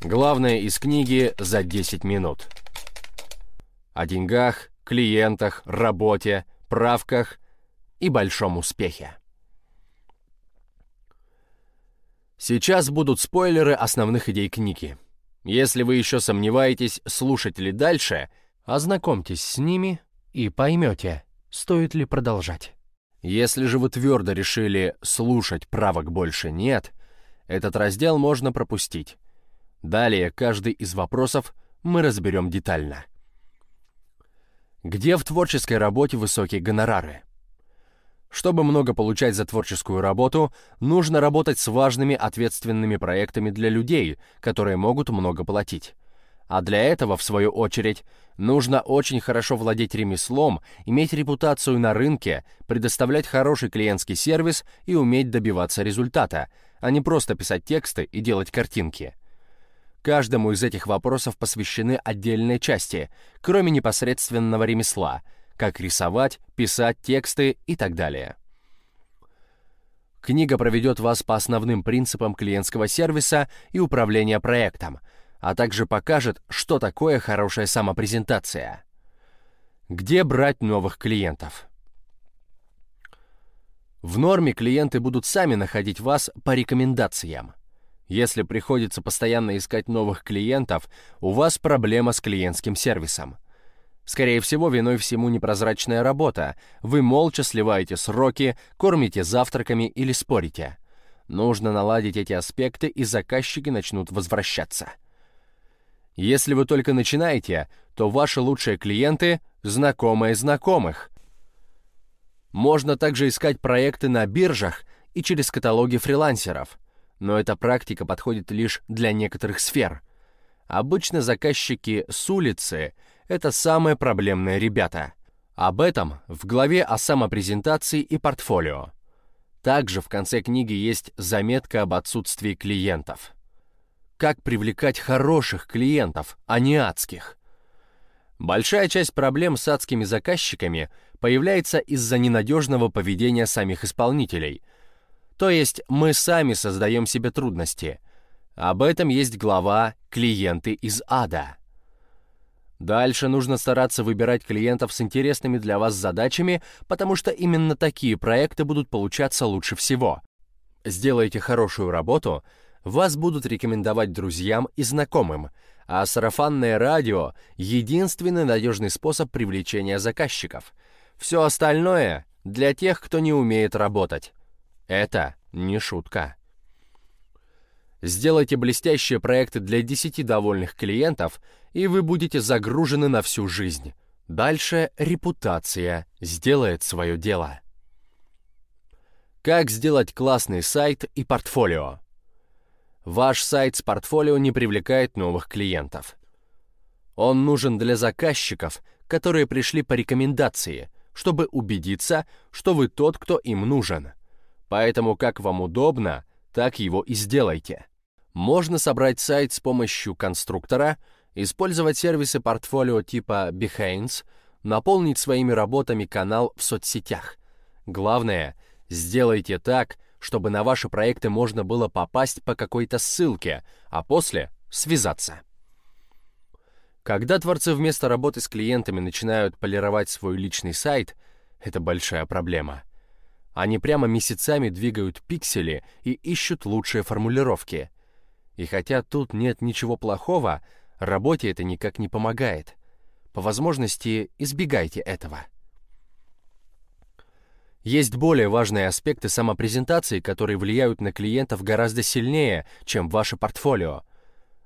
Главное из книги за 10 минут. О деньгах, клиентах, работе, правках и большом успехе. Сейчас будут спойлеры основных идей книги. Если вы еще сомневаетесь, слушать ли дальше, ознакомьтесь с ними и поймете, стоит ли продолжать. Если же вы твердо решили слушать правок больше нет, этот раздел можно пропустить. Далее каждый из вопросов мы разберем детально. Где в творческой работе высокие гонорары? Чтобы много получать за творческую работу, нужно работать с важными ответственными проектами для людей, которые могут много платить. А для этого, в свою очередь, нужно очень хорошо владеть ремеслом, иметь репутацию на рынке, предоставлять хороший клиентский сервис и уметь добиваться результата, а не просто писать тексты и делать картинки. Каждому из этих вопросов посвящены отдельные части, кроме непосредственного ремесла, как рисовать, писать тексты и так далее. Книга проведет вас по основным принципам клиентского сервиса и управления проектом, а также покажет, что такое хорошая самопрезентация. Где брать новых клиентов? В норме клиенты будут сами находить вас по рекомендациям. Если приходится постоянно искать новых клиентов, у вас проблема с клиентским сервисом. Скорее всего, виной всему непрозрачная работа. Вы молча сливаете сроки, кормите завтраками или спорите. Нужно наладить эти аспекты, и заказчики начнут возвращаться. Если вы только начинаете, то ваши лучшие клиенты – знакомые знакомых. Можно также искать проекты на биржах и через каталоги фрилансеров – но эта практика подходит лишь для некоторых сфер. Обычно заказчики с улицы — это самые проблемные ребята. Об этом в главе о самопрезентации и портфолио. Также в конце книги есть заметка об отсутствии клиентов. Как привлекать хороших клиентов, а не адских? Большая часть проблем с адскими заказчиками появляется из-за ненадежного поведения самих исполнителей — то есть мы сами создаем себе трудности. Об этом есть глава «Клиенты из ада». Дальше нужно стараться выбирать клиентов с интересными для вас задачами, потому что именно такие проекты будут получаться лучше всего. Сделайте хорошую работу, вас будут рекомендовать друзьям и знакомым, а сарафанное радио — единственный надежный способ привлечения заказчиков. Все остальное — для тех, кто не умеет работать. Это не шутка. Сделайте блестящие проекты для 10 довольных клиентов, и вы будете загружены на всю жизнь. Дальше репутация сделает свое дело. Как сделать классный сайт и портфолио? Ваш сайт с портфолио не привлекает новых клиентов. Он нужен для заказчиков, которые пришли по рекомендации, чтобы убедиться, что вы тот, кто им нужен. Поэтому как вам удобно, так его и сделайте. Можно собрать сайт с помощью конструктора, использовать сервисы портфолио типа Behance, наполнить своими работами канал в соцсетях. Главное, сделайте так, чтобы на ваши проекты можно было попасть по какой-то ссылке, а после связаться. Когда творцы вместо работы с клиентами начинают полировать свой личный сайт, это большая проблема. Они прямо месяцами двигают пиксели и ищут лучшие формулировки. И хотя тут нет ничего плохого, работе это никак не помогает. По возможности избегайте этого. Есть более важные аспекты самопрезентации, которые влияют на клиентов гораздо сильнее, чем ваше портфолио.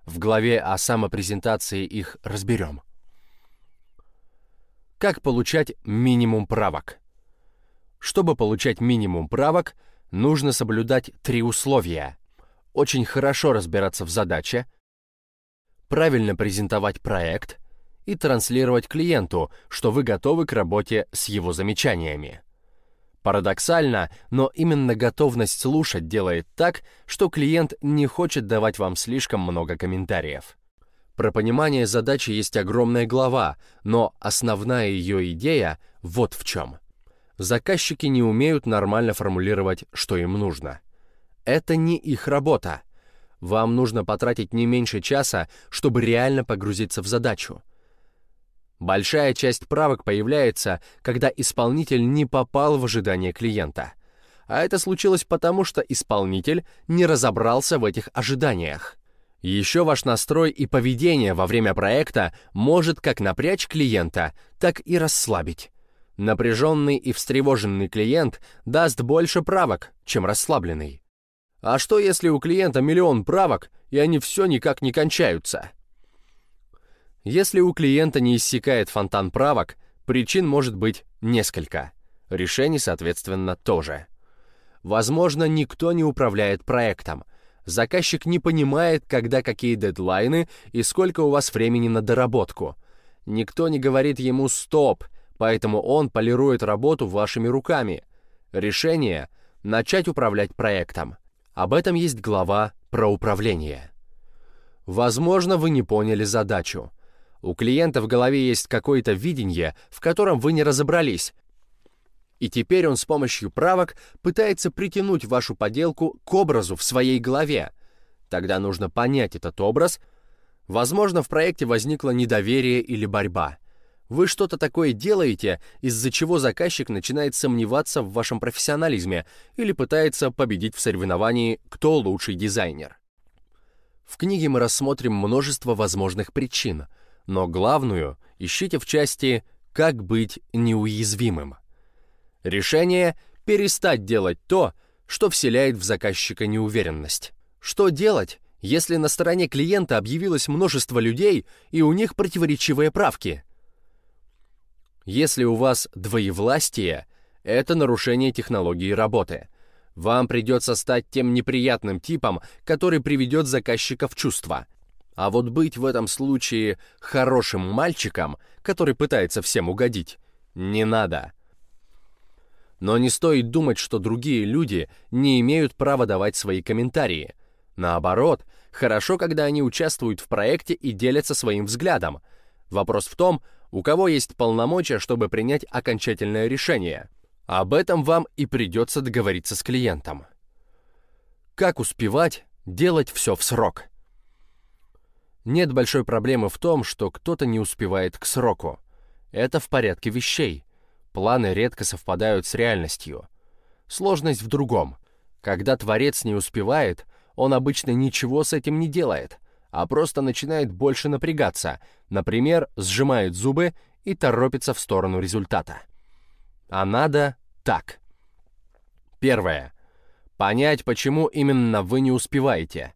В главе о самопрезентации их разберем. Как получать минимум правок? Чтобы получать минимум правок, нужно соблюдать три условия. Очень хорошо разбираться в задаче, правильно презентовать проект и транслировать клиенту, что вы готовы к работе с его замечаниями. Парадоксально, но именно готовность слушать делает так, что клиент не хочет давать вам слишком много комментариев. Про понимание задачи есть огромная глава, но основная ее идея вот в чем заказчики не умеют нормально формулировать, что им нужно. Это не их работа. Вам нужно потратить не меньше часа, чтобы реально погрузиться в задачу. Большая часть правок появляется, когда исполнитель не попал в ожидание клиента. А это случилось потому, что исполнитель не разобрался в этих ожиданиях. Еще ваш настрой и поведение во время проекта может как напрячь клиента, так и расслабить. Напряженный и встревоженный клиент даст больше правок, чем расслабленный. А что если у клиента миллион правок, и они все никак не кончаются? Если у клиента не иссякает фонтан правок, причин может быть несколько. Решений, соответственно, тоже. Возможно, никто не управляет проектом. Заказчик не понимает, когда какие дедлайны и сколько у вас времени на доработку. Никто не говорит ему «стоп», поэтому он полирует работу вашими руками. Решение – начать управлять проектом. Об этом есть глава про управление. Возможно, вы не поняли задачу. У клиента в голове есть какое-то видение, в котором вы не разобрались. И теперь он с помощью правок пытается притянуть вашу поделку к образу в своей голове. Тогда нужно понять этот образ. Возможно, в проекте возникло недоверие или борьба. Вы что-то такое делаете, из-за чего заказчик начинает сомневаться в вашем профессионализме или пытается победить в соревновании «Кто лучший дизайнер?». В книге мы рассмотрим множество возможных причин – но главную ищите в части «Как быть неуязвимым». Решение – перестать делать то, что вселяет в заказчика неуверенность. Что делать, если на стороне клиента объявилось множество людей и у них противоречивые правки? Если у вас двоевластие, это нарушение технологии работы. Вам придется стать тем неприятным типом, который приведет заказчика в чувство – а вот быть в этом случае хорошим мальчиком, который пытается всем угодить, не надо. Но не стоит думать, что другие люди не имеют права давать свои комментарии. Наоборот, хорошо, когда они участвуют в проекте и делятся своим взглядом. Вопрос в том, у кого есть полномочия, чтобы принять окончательное решение. Об этом вам и придется договориться с клиентом. Как успевать делать все в срок? Нет большой проблемы в том, что кто-то не успевает к сроку. Это в порядке вещей. Планы редко совпадают с реальностью. Сложность в другом. Когда творец не успевает, он обычно ничего с этим не делает, а просто начинает больше напрягаться, например, сжимает зубы и торопится в сторону результата. А надо так. Первое. Понять, почему именно вы не успеваете.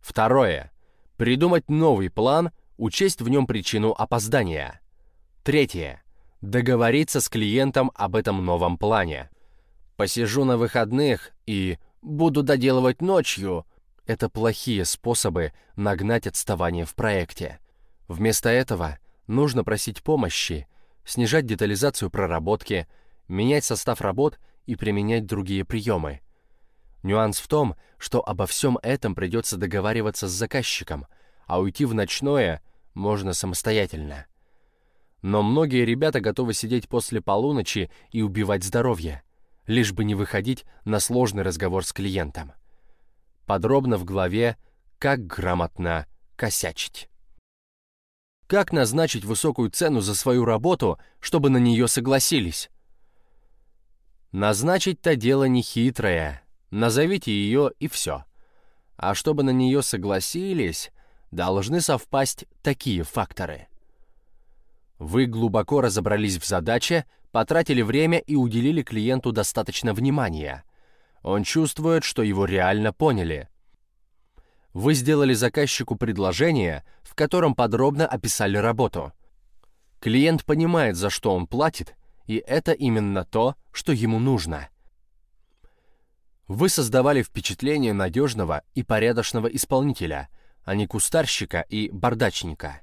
Второе Придумать новый план, учесть в нем причину опоздания. Третье. Договориться с клиентом об этом новом плане. Посижу на выходных и буду доделывать ночью. Это плохие способы нагнать отставание в проекте. Вместо этого нужно просить помощи, снижать детализацию проработки, менять состав работ и применять другие приемы. Нюанс в том, что обо всем этом придется договариваться с заказчиком, а уйти в ночное можно самостоятельно. Но многие ребята готовы сидеть после полуночи и убивать здоровье, лишь бы не выходить на сложный разговор с клиентом. Подробно в главе «Как грамотно косячить». Как назначить высокую цену за свою работу, чтобы на нее согласились? Назначить-то дело нехитрое, Назовите ее и все. А чтобы на нее согласились, должны совпасть такие факторы. Вы глубоко разобрались в задаче, потратили время и уделили клиенту достаточно внимания. Он чувствует, что его реально поняли. Вы сделали заказчику предложение, в котором подробно описали работу. Клиент понимает, за что он платит, и это именно то, что ему нужно – вы создавали впечатление надежного и порядочного исполнителя, а не кустарщика и бардачника.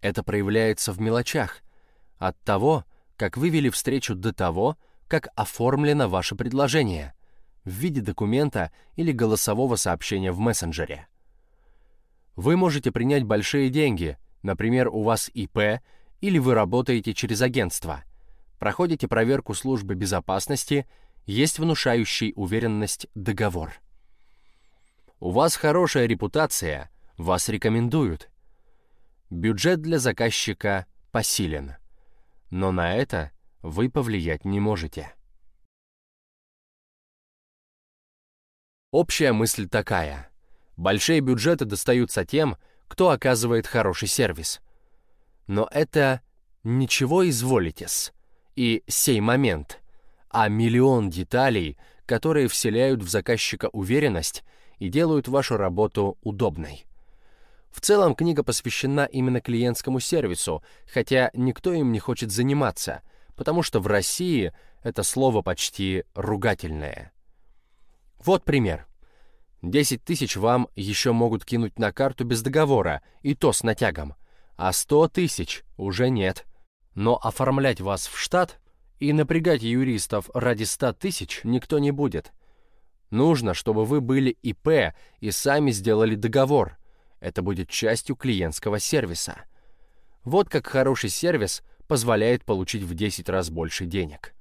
Это проявляется в мелочах, от того, как вы вели встречу до того, как оформлено ваше предложение в виде документа или голосового сообщения в мессенджере. Вы можете принять большие деньги, например, у вас ИП или вы работаете через агентство, проходите проверку службы безопасности – есть внушающий уверенность договор. У вас хорошая репутация, вас рекомендуют. Бюджет для заказчика посилен. Но на это вы повлиять не можете. Общая мысль такая. Большие бюджеты достаются тем, кто оказывает хороший сервис. Но это ничего изволитесь и сей момент, а миллион деталей, которые вселяют в заказчика уверенность и делают вашу работу удобной. В целом книга посвящена именно клиентскому сервису, хотя никто им не хочет заниматься, потому что в России это слово почти ругательное. Вот пример. 10 тысяч вам еще могут кинуть на карту без договора, и то с натягом, а 100 тысяч уже нет. Но оформлять вас в штат и напрягать юристов ради 100 тысяч никто не будет. Нужно, чтобы вы были ИП и сами сделали договор. Это будет частью клиентского сервиса. Вот как хороший сервис позволяет получить в 10 раз больше денег.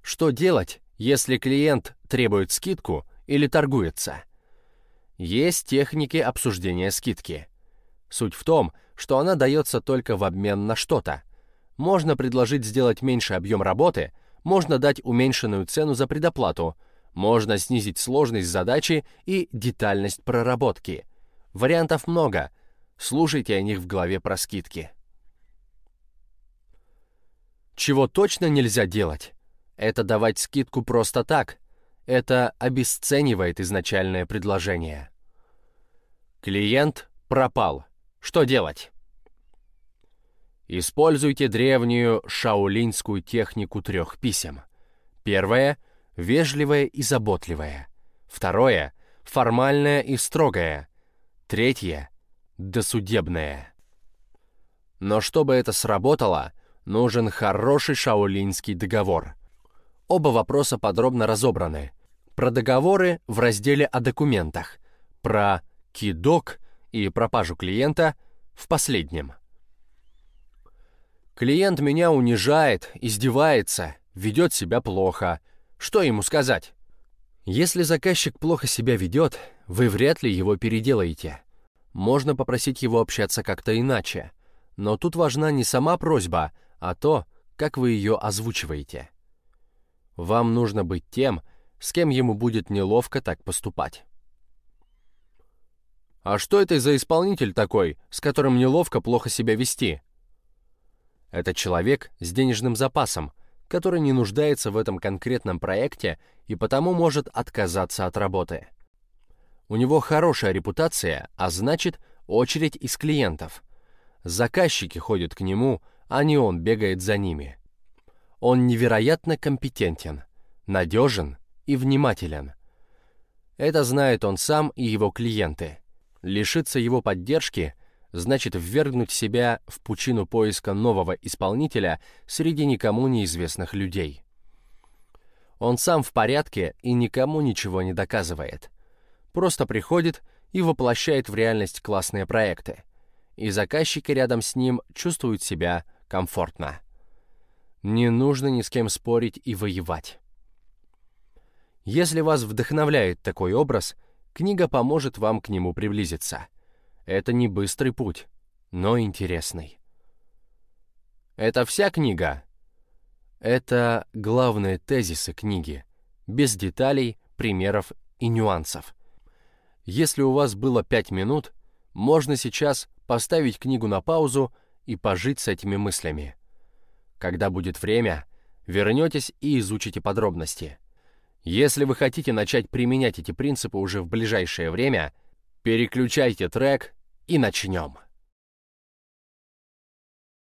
Что делать, если клиент требует скидку или торгуется? Есть техники обсуждения скидки. Суть в том, что она дается только в обмен на что-то. Можно предложить сделать меньше объем работы, можно дать уменьшенную цену за предоплату, можно снизить сложность задачи и детальность проработки. Вариантов много. Слушайте о них в главе про скидки. Чего точно нельзя делать? Это давать скидку просто так. Это обесценивает изначальное предложение. Клиент пропал. Что делать? Используйте древнюю шаолиньскую технику трех писем. Первое — вежливое и заботливое. Второе — формальное и строгое. Третье — досудебное. Но чтобы это сработало, нужен хороший шаолиньский договор. Оба вопроса подробно разобраны. Про договоры в разделе о документах, про кидок и пропажу клиента в последнем. Клиент меня унижает, издевается, ведет себя плохо. Что ему сказать? Если заказчик плохо себя ведет, вы вряд ли его переделаете. Можно попросить его общаться как-то иначе. Но тут важна не сама просьба, а то, как вы ее озвучиваете. Вам нужно быть тем, с кем ему будет неловко так поступать. «А что это за исполнитель такой, с которым неловко плохо себя вести?» Это человек с денежным запасом, который не нуждается в этом конкретном проекте и потому может отказаться от работы. У него хорошая репутация, а значит, очередь из клиентов. Заказчики ходят к нему, а не он бегает за ними. Он невероятно компетентен, надежен и внимателен. Это знает он сам и его клиенты. Лишиться его поддержки значит ввергнуть себя в пучину поиска нового исполнителя среди никому неизвестных людей. Он сам в порядке и никому ничего не доказывает. Просто приходит и воплощает в реальность классные проекты. И заказчики рядом с ним чувствуют себя комфортно. Не нужно ни с кем спорить и воевать. Если вас вдохновляет такой образ, книга поможет вам к нему приблизиться – это не быстрый путь, но интересный. Это вся книга? Это главные тезисы книги, без деталей, примеров и нюансов. Если у вас было пять минут, можно сейчас поставить книгу на паузу и пожить с этими мыслями. Когда будет время, вернетесь и изучите подробности. Если вы хотите начать применять эти принципы уже в ближайшее время – Переключайте трек и начнем.